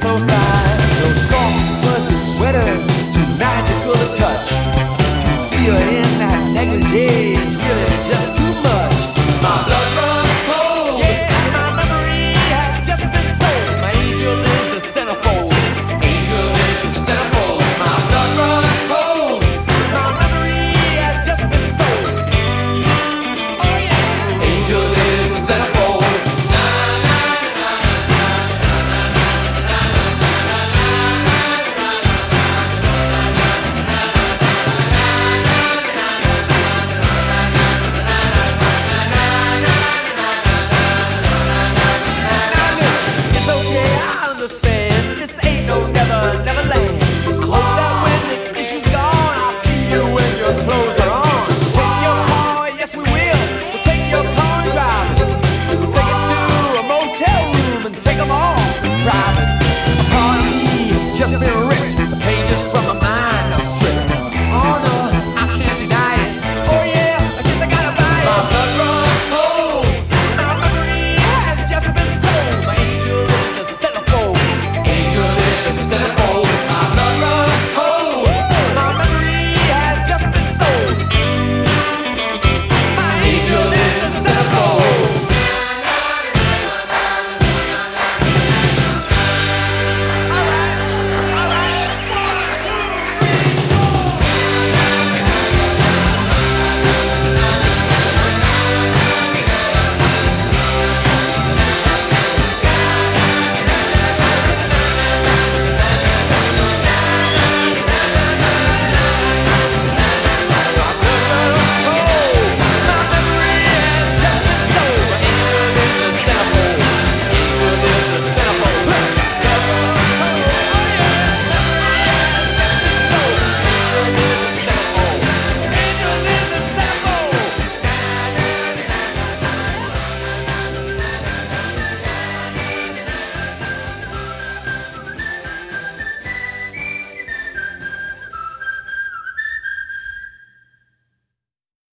close by. No soft, fuzzy sweaters, too magical to touch. To see her in that. just been